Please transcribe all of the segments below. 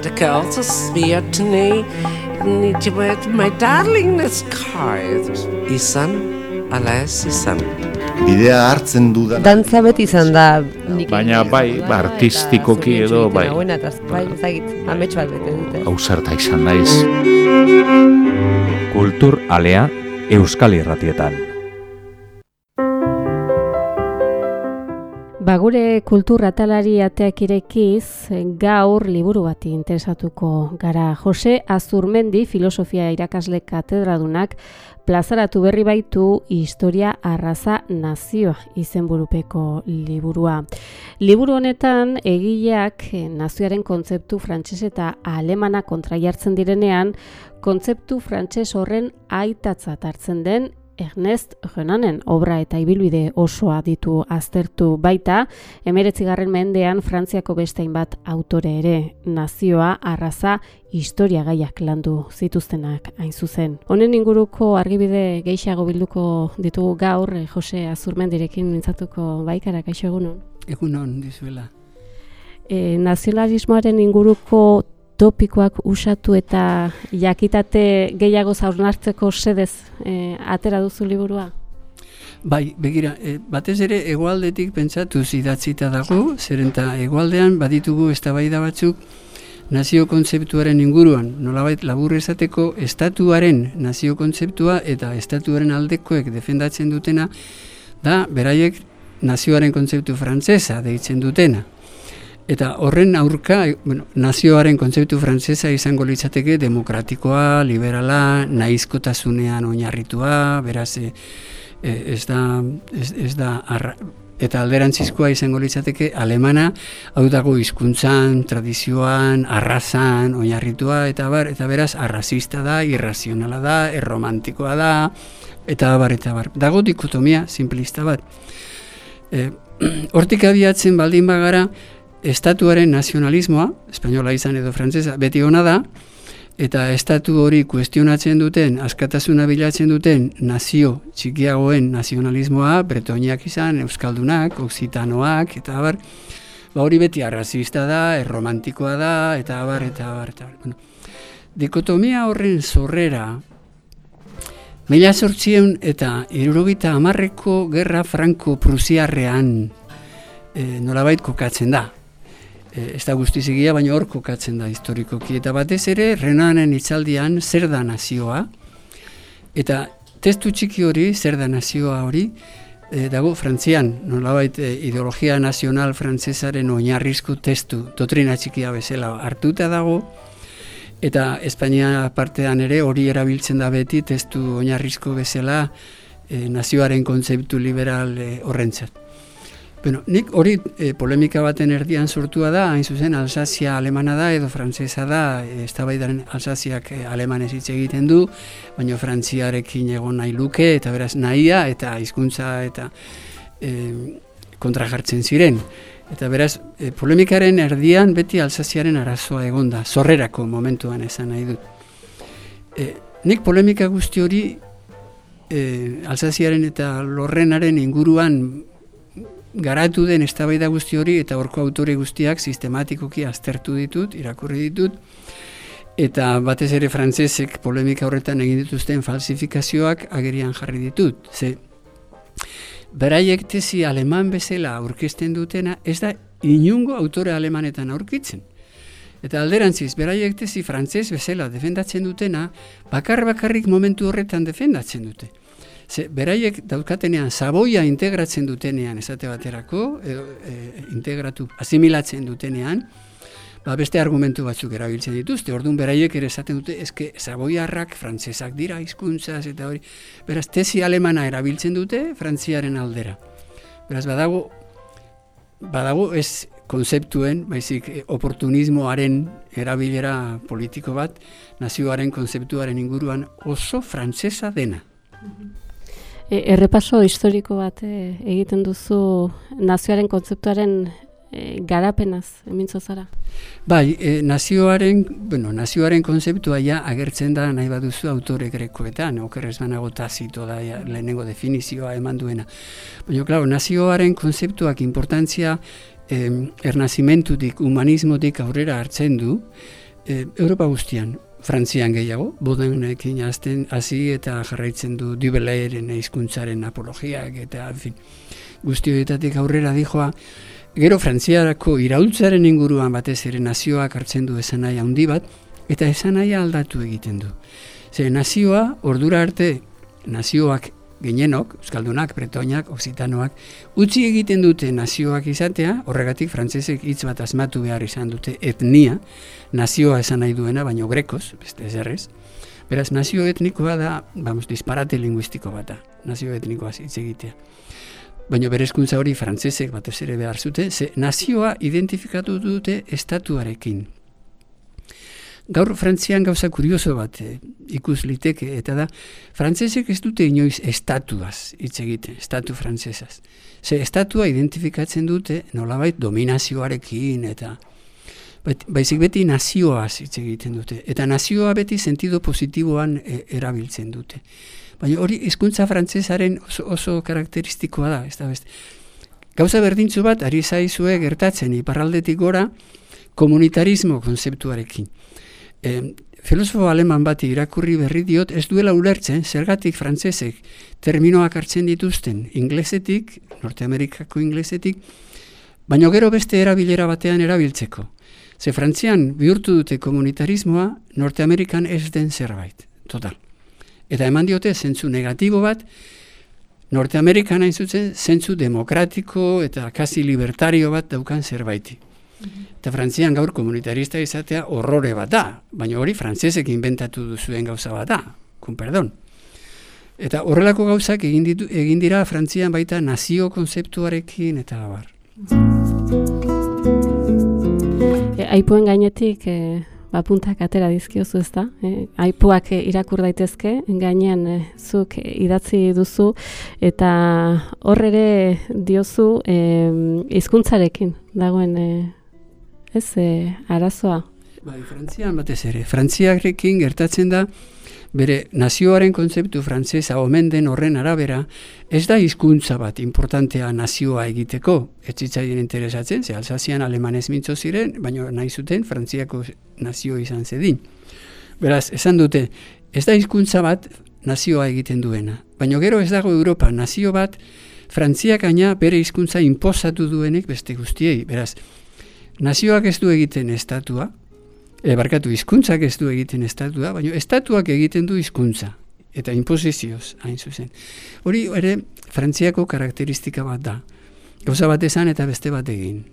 and the girls are swear to me. Need you with my darling this card. Izan, ala ez izan. Bidea hartzen du da. Dantza beti izan da. Baina bai, ba, artistikoki edo, bai. Hauena, eta bai, ezagit, amets bat bete dute. Ausarta izan naiz. Kultur alea Euskal Irratietan. Ba, gure kultur atalari ateak irekiz, gaur liburu bati interesatuko gara. Jose Azurmendi, filosofia irakasle katedradunak, plazaratu berri baitu historia arraza nazioa izenburupeko liburua. Liburu honetan egileak eh, nazioaren kontzeptu frantses eta alemana kontra jartzen direnean, kontzeptu frantses horren aitatzat hartzen den Ernest Renanen obra eta ibilbide osoa ditu aztertu baita, emeretzigarren mendean Frantziako beste hainbat autore ere, nazioa, arraza, historia gaiak landu zituztenak hain zuzen. Honen inguruko argibide geixago bilduko ditugu gaur, eh, Jose Azurmendirekin mintzatuko baikara, kaixo egunon. Egunon, dizuela. E, nazionalismoaren inguruko topikoak usatu eta jakitate gehiago zaurnartzeko sedez e, atera duzu liburua? Bai, begira, e, batez ere egualdetik pentsatu idatzita dago, zeren eta baditugu eztabaida batzuk nazio kontzeptuaren inguruan, nolabait labur esateko estatuaren nazio kontzeptua eta estatuaren aldekoek defendatzen dutena, da beraiek nazioaren kontzeptu frantsesa deitzen dutena. Eta horren aurka, bueno, nazioaren kontzeptu frantsesa izango litzateke demokratikoa, liberala, naizkotasunean oinarritua, beraz, e, e, ez da, ez, ez da arra, eta alderantzizkoa izango litzateke alemana, hau dago hizkuntzan, tradizioan, arrazan, oinarritua, eta bar, eta beraz, arrazista da, irrazionala da, erromantikoa da, eta bar, eta bar. Dago dikotomia simplista bat. E, hortik abiatzen baldin bagara, estatuaren nazionalismoa, espainola izan edo frantsesa, beti ona da, eta estatu hori kuestionatzen duten, askatasuna bilatzen duten nazio txikiagoen nazionalismoa, bretoniak izan, euskaldunak, oksitanoak, eta abar, ba hori beti arrazista da, erromantikoa da, eta abar, eta abar, eta abar. Bueno, dikotomia horren zorrera, mila sortzien eta irurogita amarreko gerra franko-prusiarrean e, nolabait kokatzen da. E, ez da guztizigia, baina hor kokatzen da historikoki. Eta batez ere, Renanen itzaldian zer da nazioa, eta testu txiki hori, zer da nazioa hori, e, dago frantzian, nolabait e, ideologia nazional frantsesaren oinarrizko testu, dotrina txikia bezala hartuta dago, eta Espainia partean ere hori erabiltzen da beti testu oinarrizko bezala e, nazioaren kontzeptu liberal e, horrentzat. Bueno, nik hori e, polemika baten erdian sortua da, hain zuzen Alsazia alemana da edo frantsesa da, eztabaidaren Alsaziak e, alemanez hitz egiten du, baina frantziarekin egon nahi luke eta beraz nahia eta hizkuntza eta e, kontra jartzen ziren. Eta beraz, e, polemikaren erdian beti Alsaziaren arazoa egonda, zorrerako momentuan esan nahi dut. E, nik polemika guzti hori e, Alsaziaren eta Lorrenaren inguruan garatu den eztabaida guzti hori eta horko autore guztiak sistematikoki aztertu ditut, irakurri ditut, eta batez ere frantsesek polemika horretan egin dituzten falsifikazioak agerian jarri ditut. Ze, beraiek tesi aleman bezala aurkezten dutena, ez da inungo autore alemanetan aurkitzen. Eta alderantziz, beraiek tesi frantses bezala defendatzen dutena, bakar bakarrik momentu horretan defendatzen dute. Ze, beraiek daukatenean, saboia integratzen dutenean, esate baterako, e, e, integratu, asimilatzen dutenean, ba, beste argumentu batzuk erabiltzen dituzte. Orduan beraiek ere esaten dute, eske saboiarrak frantsesak dira hizkuntzaz eta hori. Beraz, tesi alemana erabiltzen dute frantziaren aldera. Beraz, badago, badago ez konzeptuen, baizik eh, oportunismoaren erabilera politiko bat, nazioaren konzeptuaren inguruan oso frantsesa dena. E, errepaso historiko bat e, egiten duzu nazioaren kontzeptuaren e, garapenaz, emintzo zara? Bai, e, nazioaren, bueno, nazioaren konzeptua ja agertzen da nahi baduzu autore grekoetan, okerrez banago tazito da ja, lehenengo definizioa eman duena. Baina, klaro, nazioaren konzeptuak importantzia eh, ernazimentutik, humanismotik aurrera hartzen du, e, Europa guztian, Frantzian gehiago, bodenekin azten hasi eta jarraitzen du dubelairen hizkuntzaren apologiak eta fin, guzti horietatik aurrera dijoa, gero Frantziarako iraultzaren inguruan batez ere nazioak hartzen du esanaia handi bat, eta esanaia aldatu egiten du. Ze nazioa, ordura arte, nazioak gehienok, Euskaldunak, Bretoinak, Oksitanoak, utzi egiten dute nazioak izatea, horregatik frantsesek hitz bat asmatu behar izan dute etnia, nazioa esan nahi duena, baino grekoz, beste ezerrez. Beraz, nazio etnikoa da, vamos, disparate linguistiko bat da, nazio etnikoa hitz egitea. Baina berezkuntza hori frantsesek batez ere behar zute, ze nazioa identifikatu dute estatuarekin, Gaur Frantzian gauza kurioso bat eh, ikus liteke, eta da, frantzesek ez dute inoiz estatuaz hitz egiten, estatu frantzesaz. Ze estatua identifikatzen dute nolabait dominazioarekin, eta baizik beti nazioaz hitz egiten dute. Eta nazioa beti sentido positiboan e, erabiltzen dute. Baina hori hizkuntza frantzesaren oso, oso karakteristikoa da, ez da beste. Gauza berdintzu bat, ari zaizue gertatzen, iparraldetik gora, komunitarismo konzeptuarekin e, filosofo aleman bat irakurri berri diot, ez duela ulertzen, zergatik frantsesek terminoak hartzen dituzten inglesetik, Norteamerikako inglesetik, baina gero beste erabilera batean erabiltzeko. Ze Frantzian bihurtu dute komunitarismoa, Norteamerikan ez den zerbait, total. Eta eman diote zentzu negatibo bat, Norteamerikan hain zuzen, zentzu demokratiko eta kasi libertario bat daukan zerbaiti. Eta frantzian gaur komunitarista izatea horrore bat da, baina hori frantzesek inventatu duzuen gauza bat da, kun perdon. Eta horrelako gauzak egin, ditu, egin dira frantzian baita nazio konzeptuarekin eta bar. E, aipuen gainetik e, bapuntak atera dizkiozu ez da? E, aipuak e, irakur daitezke, gainean e, zuk idatzi duzu, eta horre diozu e, izkuntzarekin dagoen e, ez, e, arazoa. Bai, Frantzian batez ere. Frantziarekin gertatzen da, bere nazioaren kontzeptu frantzesa omen den horren arabera, ez da hizkuntza bat importantea nazioa egiteko, ez zitzaien interesatzen, ze alzazian alemanez mintzo ziren, baina nahi zuten frantziako nazio izan zedin. Beraz, esan dute, ez da hizkuntza bat nazioa egiten duena. Baina gero ez dago Europa nazio bat, Frantziak aina bere hizkuntza inposatu duenek beste guztiei. Beraz, nazioak ez du egiten estatua, e, barkatu hizkuntzak ez du egiten estatua, baina estatuak egiten du hizkuntza eta imposizioz hain zuzen. Hori ere Frantziako karakteristika bat da. Gauza bat esan eta beste bat egin.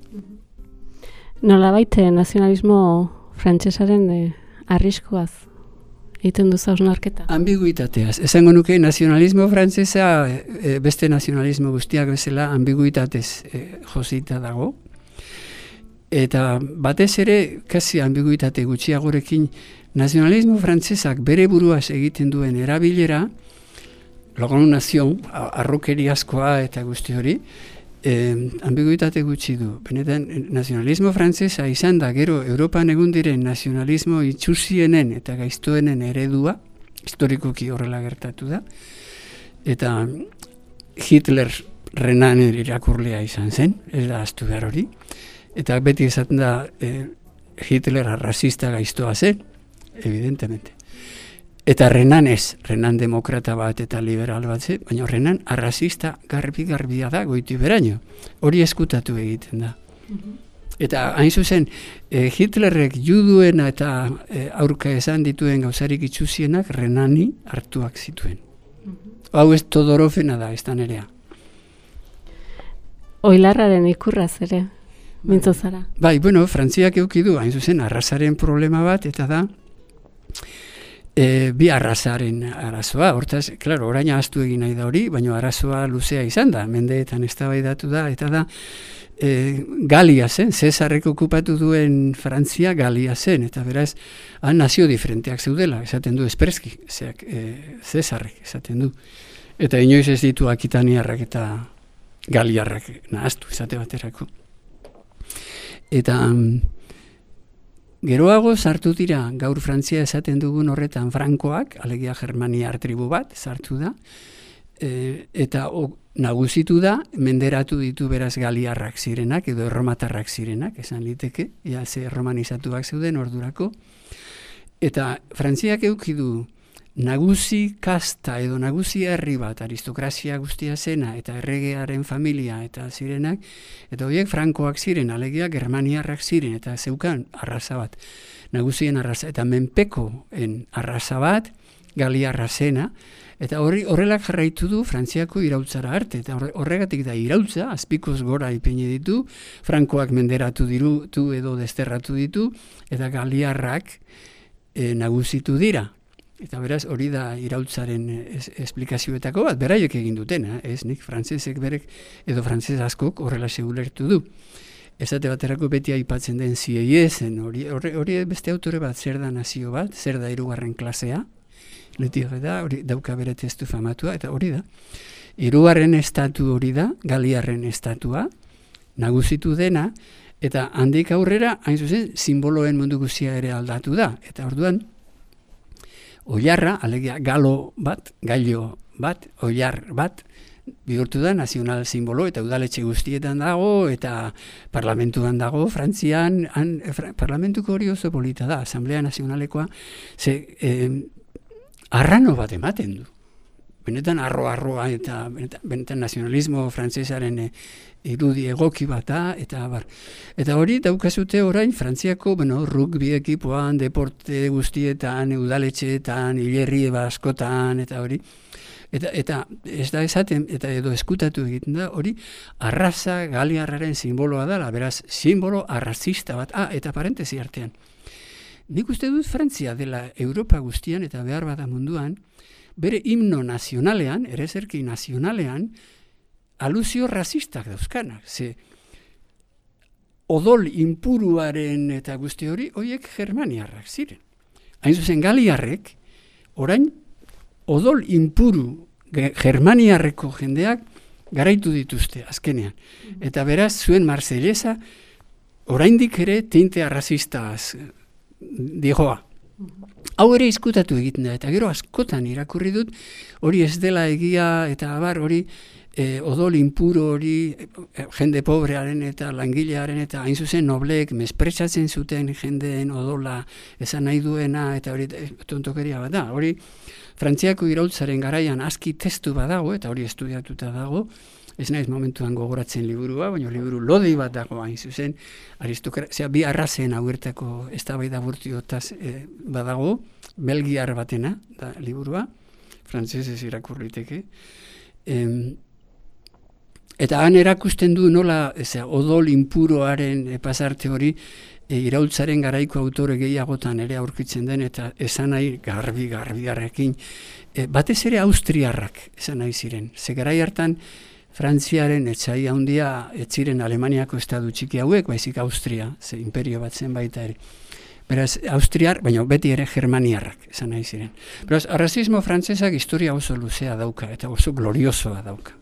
Nola baite eh, nazionalismo frantsesaren e, arriskoaz egiten duzu hausnarketa? Ambiguitateaz. Esango nuke nazionalismo frantsesa beste nazionalismo guztiak bezala ambiguitatez e, josita dago. Eta batez ere, kasi ambiguitate gutxiagorekin, nazionalismo frantzesak bere buruaz egiten duen erabilera, logon nazion, arrokeri askoa eta guzti hori, eh, ambiguitate gutxi du. Benetan, nazionalismo frantzesa izan da, gero, Europan egun diren nazionalismo itxusienen eta gaiztoenen eredua, historikoki horrela gertatu da, eta Hitler renanen irakurlea izan zen, ez da astu behar hori, Eta beti esaten da e, Hitler rasista gaiztoa zen, evidentemente. Eta renan ez, renan demokrata bat eta liberal bat zen, baina renan arrasista garbi-garbia da goitu beraino. Hori eskutatu egiten da. Mhm. Eta hain zuzen, e, Hitlerrek juduena eta e, aurka esan dituen gauzarik itxuzienak renani hartuak zituen. Mhm. Hau ez todorofena da, ez da nerea. Oilarraren ikurraz ere, mintzo zara. Bai, bueno, Frantziak eukidu, hain zuzen, arrasaren problema bat, eta da, e, bi arrasaren arazoa, hortaz, klaro, orain ahaztu egin nahi da hori, baina arazoa luzea izan da, mendeetan ez datu da, eta da, e, Galia zen, Cesarrek okupatu duen Frantzia Galia zen, eta beraz, han nazio diferenteak zeudela, esaten du espreski, zeak, e, Cesarrek esaten du. Eta inoiz ez ditu akitaniarrak eta galiarrak nahaztu, esate baterako. Eta um, geroago sartu dira gaur Frantzia esaten dugun horretan Frankoak, alegia Germania tribu bat sartu da. E, eta o, nagusitu da, menderatu ditu beraz galiarrak zirenak, edo erromatarrak zirenak, esan liteke, ja ze romanizatuak zeuden ordurako. Eta Frantziak eukidu nagusi kasta edo nagusi herri bat, aristokrazia guztia zena, eta erregearen familia eta zirenak, eta horiek frankoak ziren, alegia germaniarrak ziren, eta zeukan arraza bat, nagusien arraza, eta menpekoen arraza bat, galiarra zena, eta horri horrelak jarraitu du Frantziako irautzara arte, eta horregatik da irautza, azpikoz gora ipini ditu, frankoak menderatu dirutu edo desterratu ditu, eta galiarrak e, nagusitu dira. Eta beraz, hori da irautzaren es, esplikazioetako bat, beraiek egin dutena, ez nik frantzesek berek, edo frantzes askok horrela segulertu du. Ezate baterako beti aipatzen den zieiezen, hori, hori, hori beste autore bat, zer da nazio bat, zer da irugarren klasea, leti da, hori dauka bere testu famatua, eta hori da. Irugarren estatu hori da, galiarren estatua, nagusitu dena, eta handik aurrera, hain zuzen, simboloen mundu guzia ere aldatu da. Eta orduan, oiarra, alegia galo bat, gailo bat, oiar bat, bihurtu da nazional simbolo eta udaletxe guztietan dago eta parlamentuan dago Frantzian han, parlamentuko hori oso polita da Asamblea Nazionalekoa ze eh, arrano bat ematen du benetan arro-arroa eta benetan, benetan nazionalismo frantsesaren eh, irudi egoki bata eta bar. Eta hori daukazute orain Frantziako, bueno, rugby ekipoan, deporte guztietan, udaletxeetan, hilerri askotan eta hori. Eta, eta ez da esaten, eta edo eskutatu egiten da, hori arraza galiarraren simboloa dela, beraz, simbolo arrazista bat, ah, eta parentesi artean. Nik uste dut Frantzia dela Europa guztian eta behar bada munduan, bere himno nazionalean, ere zerki nazionalean, aluzio rasistak dauzkanak. Ze odol impuruaren eta guzti hori, horiek germaniarrak ziren. Hain zuzen galiarrek, orain, odol impuru germaniarreko jendeak garaitu dituzte azkenean. Eta beraz, zuen Marseillesa, oraindik ere tinte arrazistaz dijoa. Hau ere izkutatu egiten da, eta gero askotan irakurri dut, hori ez dela egia, eta abar hori e, odol impuro hori e, jende pobrearen eta langilearen eta hain zuzen noblek mespretsatzen zuten jendeen odola esan nahi duena eta hori e, tontokeria bat da. Hori Frantziako irautzaren garaian aski testu badago eta hori estudiatuta dago, ez naiz momentuan gogoratzen liburua, baina liburu lodi bat dago hain zuzen, aristokrazia bi arrazen hauertako eztabaida burtiotaz e, badago, belgiar batena da liburua, frantzesez irakurriteke. Em, eta han erakusten du nola eza, odol impuroaren e, pasarte hori e, iraultzaren garaiko autore gehiagotan ere aurkitzen den eta esan nahi garbi garbiarrekin e, batez ere austriarrak esan nahi ziren. Ze garai hartan Frantziaren etxai handia etziren Alemaniako estadu txiki hauek, baizik Austria, ze imperio bat zen baita ere. Beraz, Austriar, baina beti ere Germaniarrak, esan nahi ziren. Beraz, arrazismo frantzesak historia oso luzea dauka, eta oso gloriosoa dauka.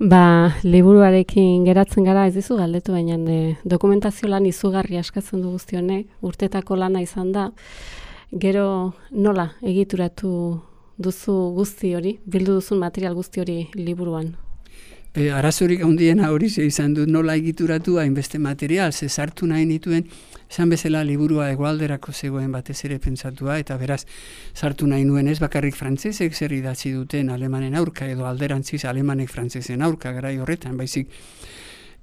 Ba, liburuarekin geratzen gara ez dizu galdetu, baina e, dokumentazio lan izugarri askatzen du guztionek, urtetako lana izan da, gero nola egituratu duzu guzti hori, bildu duzun material guzti hori liburuan? E, arazorik handiena hori ze izan dut nola egituratu hainbeste material, ze sartu nahi nituen, esan bezala liburua egualderako zegoen batez ere pentsatua, eta beraz sartu nahi nuen ez bakarrik frantzesek zer idatzi duten alemanen aurka, edo alderantziz alemanek frantzesen aurka garai horretan, baizik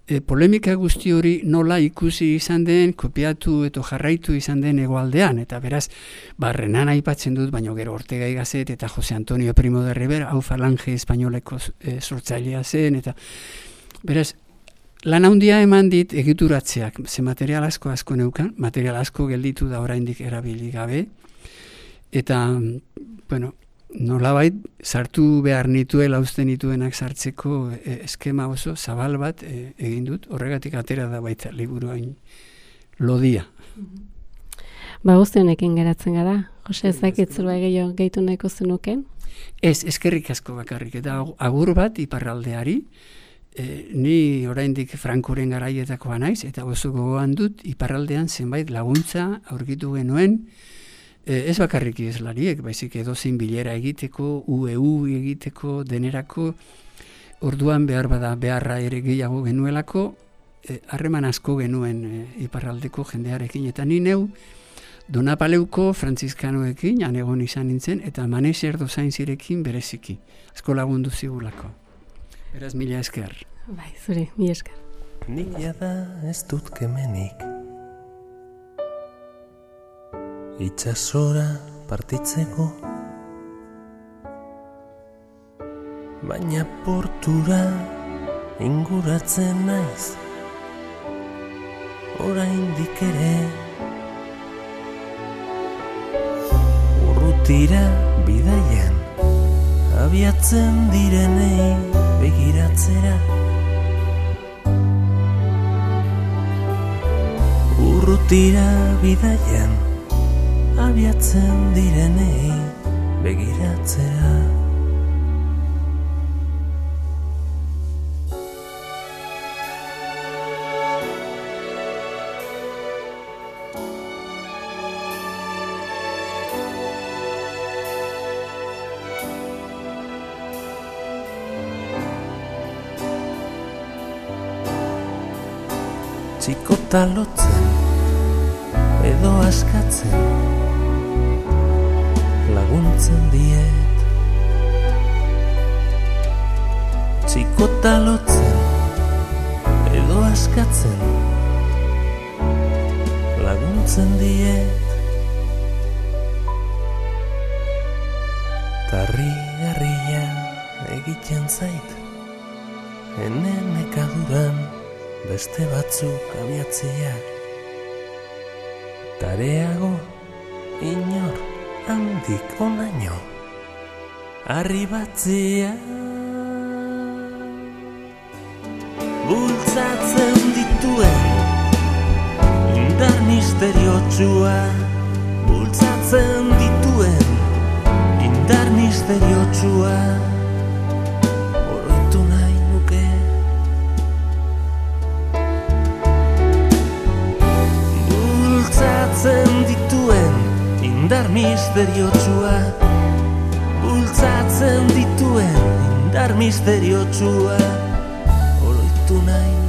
e, polemika guzti hori nola ikusi izan den, kopiatu eta jarraitu izan den egoaldean, eta beraz, barrenan aipatzen dut, baino gero Ortega igazet, eta Jose Antonio Primo de Rivera, hau falange espainoleko e, sortzailea zen, eta beraz, lan handia eman dit egituratzeak, ze material asko asko neukan, material asko gelditu da oraindik erabili gabe, eta, bueno, nolabait sartu behar nituela uste nituenak sartzeko e, eskema oso zabal bat e, egin dut, horregatik atera da baita liburuain lodia. Ba guztionekin geratzen gara, Jose ez dakit zerba gehiago gehitu nahiko zenuken? Ez, eskerrik asko bakarrik, eta agur bat iparraldeari, e, ni oraindik frankoren garaietakoa naiz, eta oso gogoan dut iparraldean zenbait laguntza aurkitu genuen, ez bakarrik izlariek, baizik edo bilera egiteko, UEU egiteko, denerako, orduan behar bada beharra ere gehiago genuelako, eh, harreman asko genuen e, iparraldeko jendearekin, eta ni neu, Donapaleuko frantzizkanoekin anegon izan nintzen, eta maneser dozain zirekin bereziki. Asko lagundu zigulako. Beraz, mila esker. Bai, zure, mi esker. Nik jada ez dut kemenik Itxasora partitzeko. Baina portura inguratzen naiz. Oraindik ere. Urrutira bidaian Abiatzen direnei begiratzera. Urrutira bidaian Abiatzen direnei begiratzera Txikota lotzen edo askatzen laguntzen diet. Txikota lotzen edo askatzen laguntzen diet. Tarri harria egiten zait Ene nekaduran beste batzuk abiatziak Tareago inor handik onaino Arribatzia Bultzatzen dituen Indar misteriotsua. Bultzatzen dituen Indar misteriotsua indar misteriotsua Bultzatzen dituen indar misteriotsua Oroitu nahi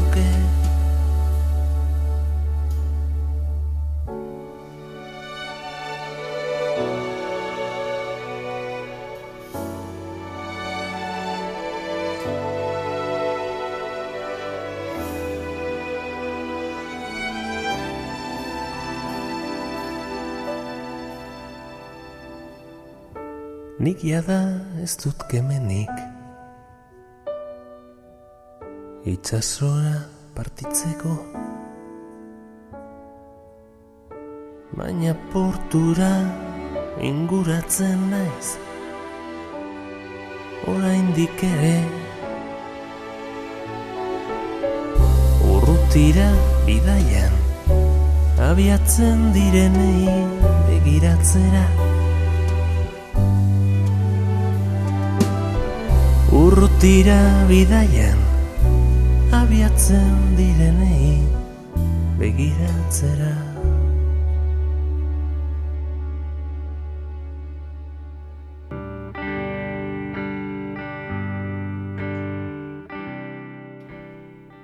Nik jada ez dut kemenik. Itxasora partitzeko. Baina portura inguratzen naiz. Oraindik ere. Urrutira bidaian Abiatzen direnei begiratzera Urrutira bidaian abiatzen direnei begiratzera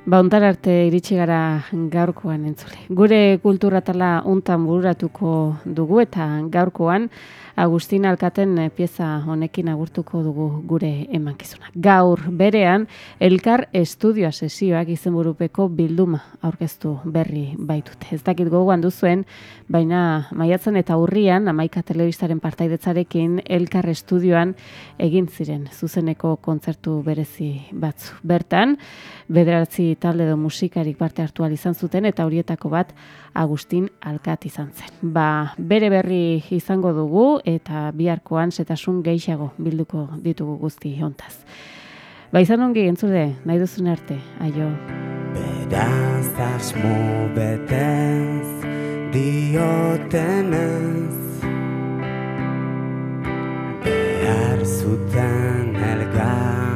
Ba, ontar arte iritsi gara gaurkoan entzule. Gure kulturatala untan bururatuko dugu eta gaurkoan Agustin Alkaten eh, pieza honekin agurtuko dugu gure emankizuna. Gaur berean Elkar Estudioa sesioak izenburupeko bilduma aurkeztu berri baitute. Ez dakit gogoan duzuen, baina maiatzen eta urrian Amaika Telebistaren partaidetzarekin Elkar Estudioan egin ziren zuzeneko kontzertu berezi batzu. Bertan, bederatzi talde edo musikarik parte hartu izan zuten eta horietako bat Agustin Alkat izan zen. Ba, bere berri izango dugu eta biharkoan zetasun gehiago bilduko ditugu guzti hontaz. Ba, izan ongi entzule, nahi duzun arte, aio. Beraz asmo betez diotenez Behar zuten elgarrekin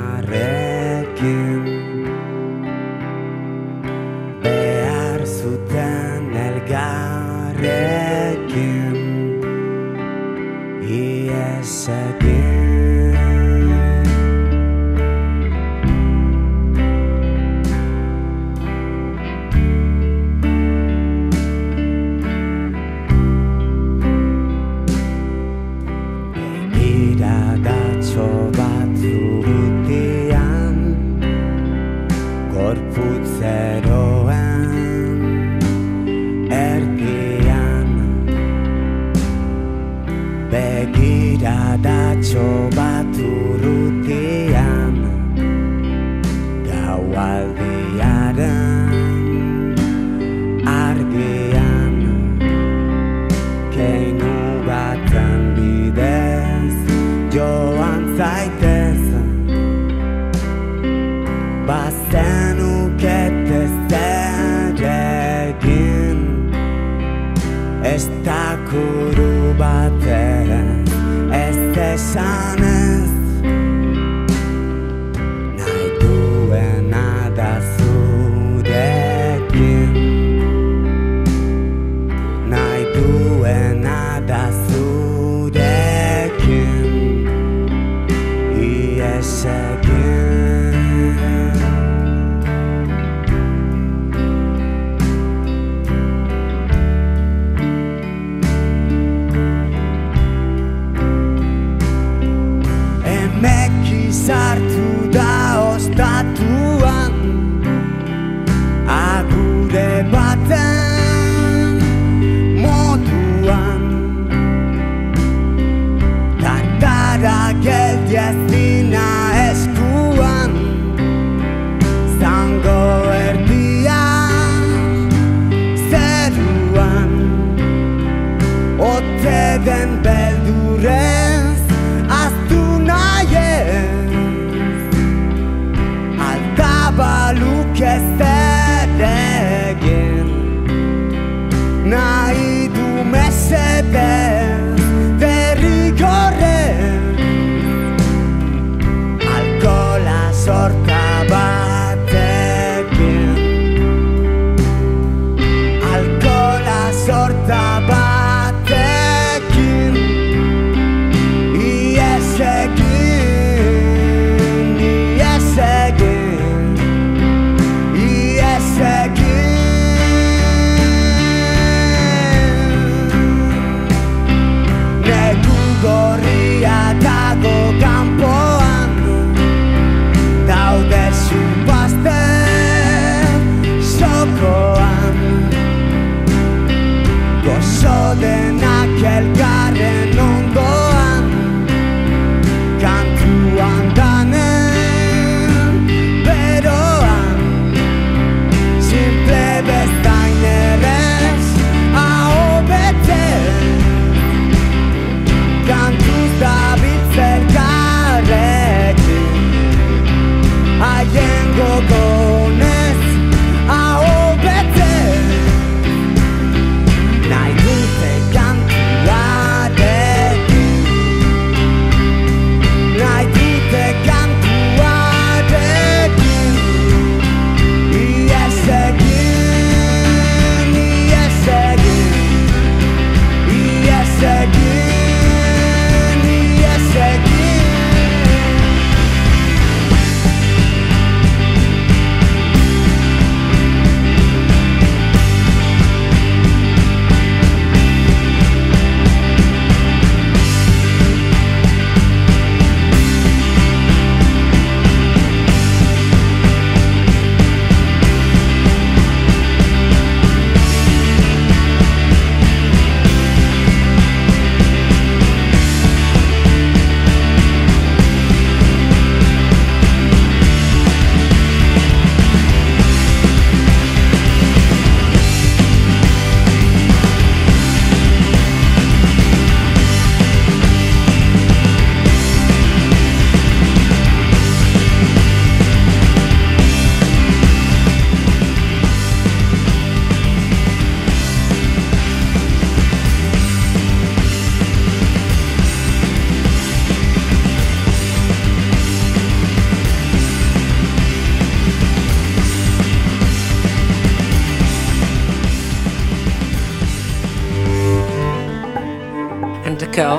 back.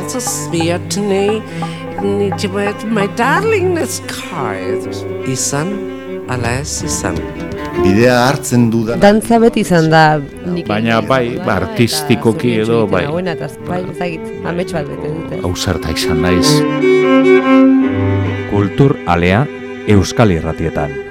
så svårt nej. Det var ett my darlingness card. Isan, alas isan. Bidea hartzen du da. Dantza beti izan da. Baina bai, ba, artistikoki bai, edo, bai. Baina eta bai, zagit, ametsu bat bete dute. Hauzarta izan naiz. Mm. Kultur alea, Euskal Irratietan. Euskal Irratietan.